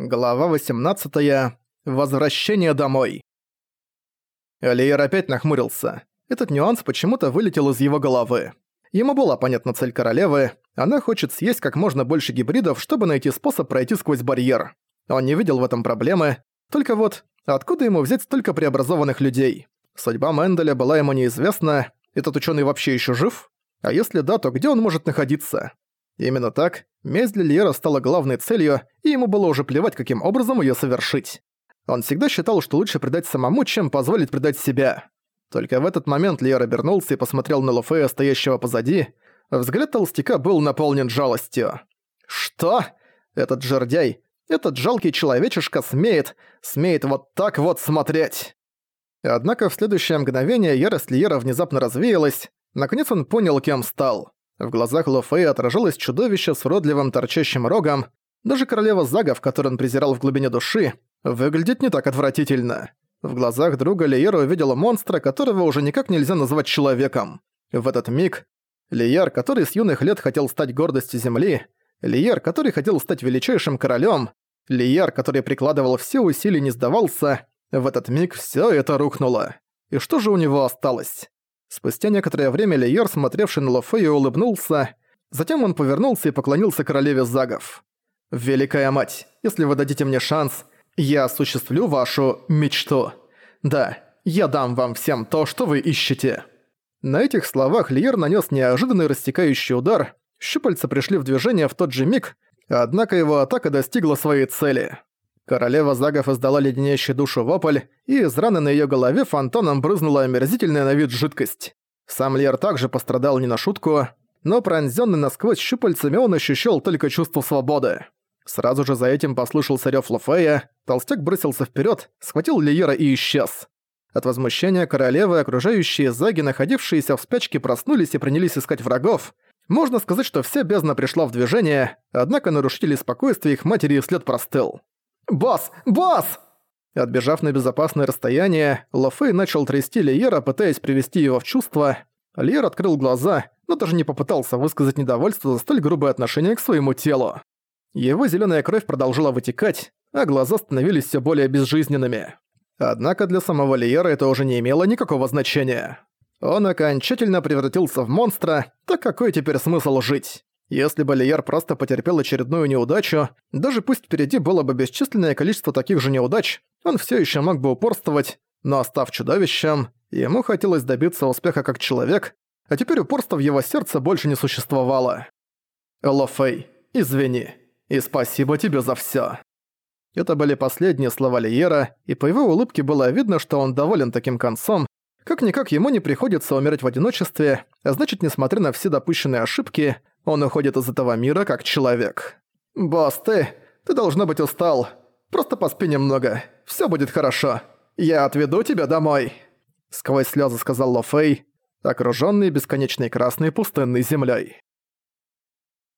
Глава 18. Возвращение домой. Алиер опять нахмурился. Этот нюанс почему-то вылетел из его головы. Ему была понятна цель королевы. Она хочет съесть как можно больше гибридов, чтобы найти способ пройти сквозь барьер. Он не видел в этом проблемы. Только вот, откуда ему взять столько преобразованных людей? Судьба Менделя была ему неизвестна. Этот ученый вообще еще жив? А если да, то где он может находиться? Именно так, месть для Лиера стала главной целью, и ему было уже плевать, каким образом ее совершить. Он всегда считал, что лучше предать самому, чем позволить предать себя. Только в этот момент Лиер обернулся и посмотрел на Луфея, стоящего позади. Взгляд толстяка был наполнен жалостью. «Что? Этот жердяй, этот жалкий человечишка смеет, смеет вот так вот смотреть!» Однако в следующее мгновение ярость Лиера внезапно развеялась. Наконец он понял, кем стал. В глазах Лофея отражалось чудовище с уродливым торчащим рогом. Даже королева Загов, которую он презирал в глубине души, выглядит не так отвратительно. В глазах друга Лиера увидела монстра, которого уже никак нельзя назвать человеком. В этот миг Лиер, который с юных лет хотел стать гордостью Земли, Лиер, который хотел стать величайшим королем, Лиер, который прикладывал все усилия и не сдавался, в этот миг все это рухнуло. И что же у него осталось? Спустя некоторое время Лиер, смотревший на Лофея, улыбнулся. Затем он повернулся и поклонился королеве Загов. «Великая мать, если вы дадите мне шанс, я осуществлю вашу мечту. Да, я дам вам всем то, что вы ищете». На этих словах Лиер нанес неожиданный растекающий удар, щупальца пришли в движение в тот же миг, однако его атака достигла своей цели. Королева Загов издала леденящий душу вопль, и из раны на её голове фонтаном брызнула омерзительная на вид жидкость. Сам Лер также пострадал не на шутку, но пронзённый насквозь щупальцами он ощущал только чувство свободы. Сразу же за этим послышался рёв Лофея, толстяк бросился вперёд, схватил Лиера и исчез. От возмущения королевы окружающие заги, находившиеся в спячке, проснулись и принялись искать врагов. Можно сказать, что вся бездна пришла в движение, однако нарушители спокойствия их матери след простыл. «Босс! Босс!» Отбежав на безопасное расстояние, Лофей начал трясти Лиера, пытаясь привести его в чувство. Лиер открыл глаза, но даже не попытался высказать недовольство за столь грубое отношение к своему телу. Его зеленая кровь продолжила вытекать, а глаза становились все более безжизненными. Однако для самого Лиера это уже не имело никакого значения. Он окончательно превратился в монстра, так какой теперь смысл жить? Если бы Лиер просто потерпел очередную неудачу, даже пусть впереди было бы бесчисленное количество таких же неудач, он все еще мог бы упорствовать, но став чудовищем, ему хотелось добиться успеха как человек, а теперь упорства в его сердце больше не существовало. Лофей, извини, и спасибо тебе за все. Это были последние слова Лиера, и по его улыбке было видно, что он доволен таким концом. Как-никак ему не приходится умирать в одиночестве, а значит, несмотря на все допущенные ошибки, он уходит из этого мира как человек. «Босс, ты... ты должно быть устал. Просто поспи немного. Всё будет хорошо. Я отведу тебя домой», — сквозь слёзы сказал Ло Фэй, окружённый бесконечной красной пустынной землёй.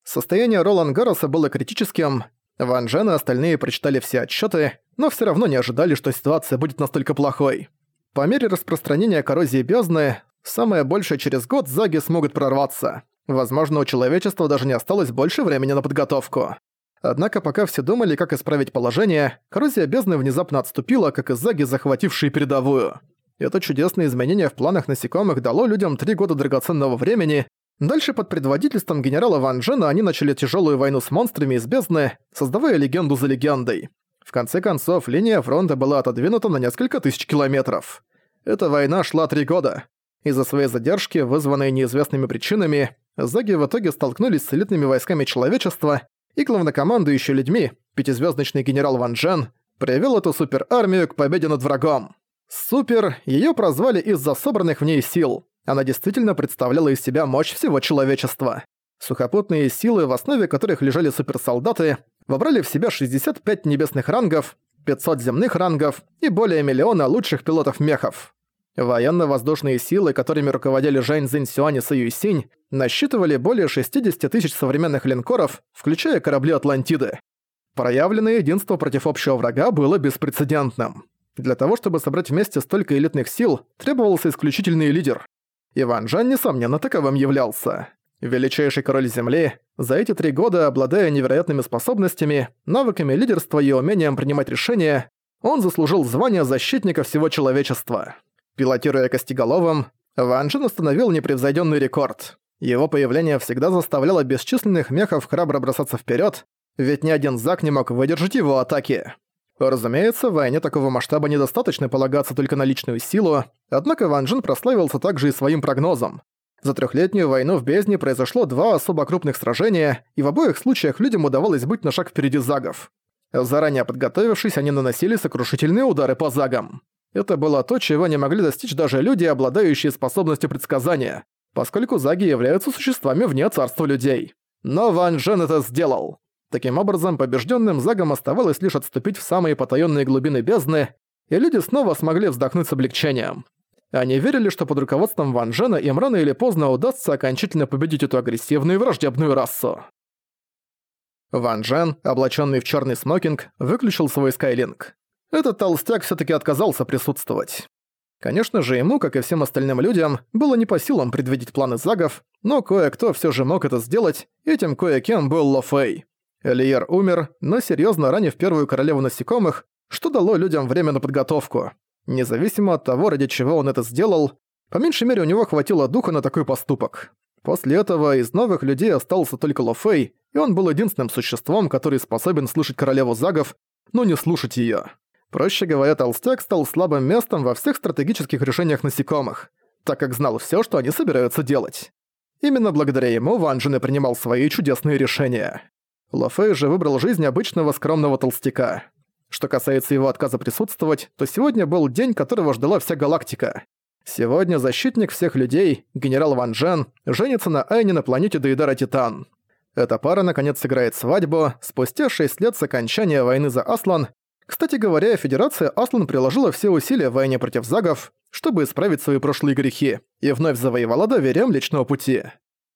Состояние Ролан Гарроса было критическим. Ван Джен и остальные прочитали все отчёты, но всё равно не ожидали, что ситуация будет настолько плохой. По мере распространения коррозии бездны, самое большее через год заги смогут прорваться. Возможно, у человечества даже не осталось больше времени на подготовку. Однако пока все думали, как исправить положение, коррозия бездны внезапно отступила, как и заги, захватившие передовую. Это чудесное изменение в планах насекомых дало людям три года драгоценного времени. Дальше под предводительством генерала Ван Джена они начали тяжелую войну с монстрами из бездны, создавая легенду за легендой. В конце концов, линия фронта была отодвинута на несколько тысяч километров. Эта война шла три года. Из-за своей задержки, вызванной неизвестными причинами, Заги в итоге столкнулись с элитными войсками человечества, и главнокомандующий людьми, пятизвездочный генерал Ван Джен, привел эту суперармию к победе над врагом. Супер, ее прозвали из-за собранных в ней сил. Она действительно представляла из себя мощь всего человечества. Сухопутные силы, в основе которых лежали суперсолдаты, вобрали в себя 65 небесных рангов, 500 земных рангов и более миллиона лучших пилотов мехов. Военно-воздушные силы, которыми руководили Жань Цзинь Сюань и Сэй Синь, насчитывали более 60 тысяч современных линкоров, включая корабли Атлантиды. Проявленное единство против общего врага было беспрецедентным. Для того, чтобы собрать вместе столько элитных сил, требовался исключительный лидер. Иван Жан, несомненно, таковым являлся. Величайший король Земли, за эти три года, обладая невероятными способностями, навыками лидерства и умением принимать решения, он заслужил звание защитника всего человечества. Пилотируя костеголовым, Ван Джен установил непревзойденный рекорд. Его появление всегда заставляло бесчисленных мехов храбро бросаться вперед, ведь ни один Зак не мог выдержать его атаки. Разумеется, в войне такого масштаба недостаточно полагаться только на личную силу, однако Ван Джен прославился также и своим прогнозом. За трехлетнюю войну в бездне произошло два особо крупных сражения, и в обоих случаях людям удавалось быть на шаг впереди загов. Заранее подготовившись, они наносили сокрушительные удары по загам. Это было то, чего не могли достичь даже люди, обладающие способностью предсказания, поскольку заги являются существами вне царства людей. Но Ван Джен это сделал. Таким образом, побежденным загам оставалось лишь отступить в самые потаенные глубины бездны, и люди снова смогли вздохнуть с облегчением. Они верили, что под руководством Ван Джена им рано или поздно удастся окончательно победить эту агрессивную и враждебную расу. Ван Джен, облаченный в черный смокинг, выключил свой скайлинг. Этот толстяк все таки отказался присутствовать. Конечно же, ему, как и всем остальным людям, было не по силам предвидеть планы загов, но кое-кто все же мог это сделать, этим кое-кем был Ло Фэй. Элиер умер, но серьезно ранив первую королеву насекомых, что дало людям время на подготовку. Независимо от того, ради чего он это сделал, по меньшей мере у него хватило духа на такой поступок. После этого из новых людей остался только Ло Фэй, и он был единственным существом, который способен слышать королеву загов, но не слушать её. Проще говоря, толстяк стал слабым местом во всех стратегических решениях насекомых, так как знал всё, что они собираются делать. Именно благодаря ему Ван Джен и принимал свои чудесные решения. Ло Фэй же выбрал жизнь обычного скромного толстяка. Что касается его отказа присутствовать, то сегодня был день, которого ждала вся галактика. Сегодня защитник всех людей, генерал Ван Джен, женится на Айне на планете Дейдара Титан. Эта пара наконец сыграет свадьбу спустя 6 лет с окончания войны за Аслан. Кстати говоря, Федерация Аслан приложила все усилия в войне против загов, чтобы исправить свои прошлые грехи, и вновь завоевала доверие Млечного Пути.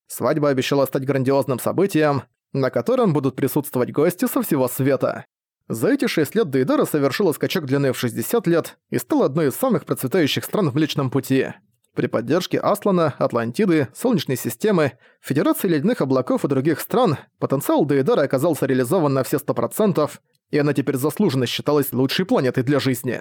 Свадьба обещала стать грандиозным событием, на котором будут присутствовать гости со всего света. За эти шесть лет Дейдара совершила скачок длины в 60 лет и стала одной из самых процветающих стран в Млечном Пути. При поддержке Аслана, Атлантиды, Солнечной системы, Федерации Ледяных Облаков и других стран потенциал Дейдара оказался реализован на все 100%, и она теперь заслуженно считалась лучшей планетой для жизни.